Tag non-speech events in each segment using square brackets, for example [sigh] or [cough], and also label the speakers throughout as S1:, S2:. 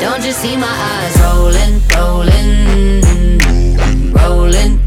S1: Don't you see my eyes rolling, rolling, rolling,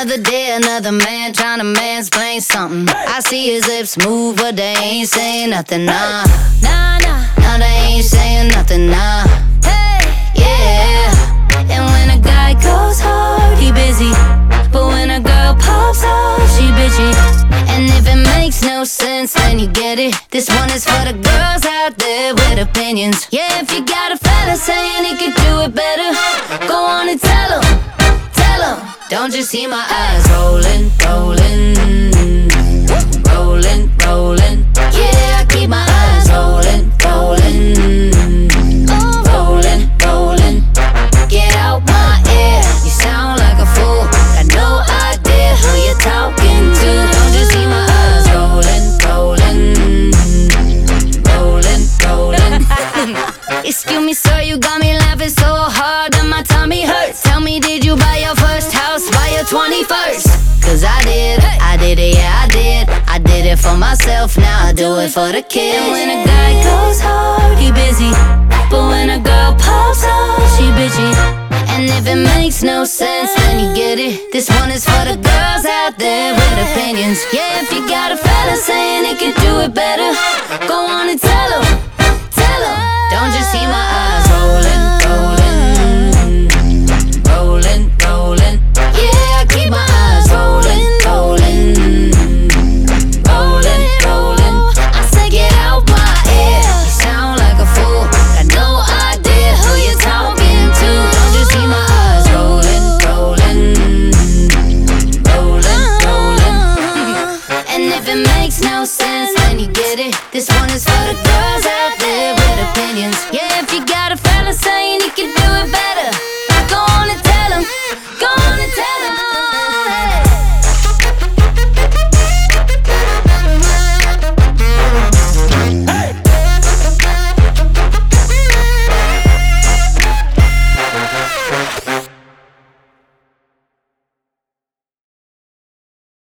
S1: Another day, another man trying to mansplain something. I see his lips move, but they ain't saying nothing, nah. Nah, nah. No, they ain't saying nothing, nah. Hey, yeah. And when a guy goes hard, he busy. But when a girl pops off, she bitchy. And if it makes no sense, then you get it. This one is for the girls out there with opinions. Yeah, if you got a fella saying he could do it better, go on and tell him. Tell him. Don't you see my eyes rolling, rolling, rolling, rolling? Yeah, I keep my eyes rolling, rolling, rolling, rolling. Get out my ear, you sound like a fool. Got no idea who you're talking to. Don't you see my eyes rolling, rolling, rolling, rolling? [laughs] Excuse me, sir, you got me laughing so hard 21st? Cause I did, I did it, yeah, I did. I did it for myself, now I do it for the kids. And when a guy goes hard, he busy. But when a girl pops off, she bitchy. And if it makes no sense, then you get it. This one is for the girls out there with opinions. Yeah, if you got a fella saying it can on is for the girls out there with opinions. Yeah, if you got a fella saying he can do it better, go on and tell him. Go on and tell him. Hey.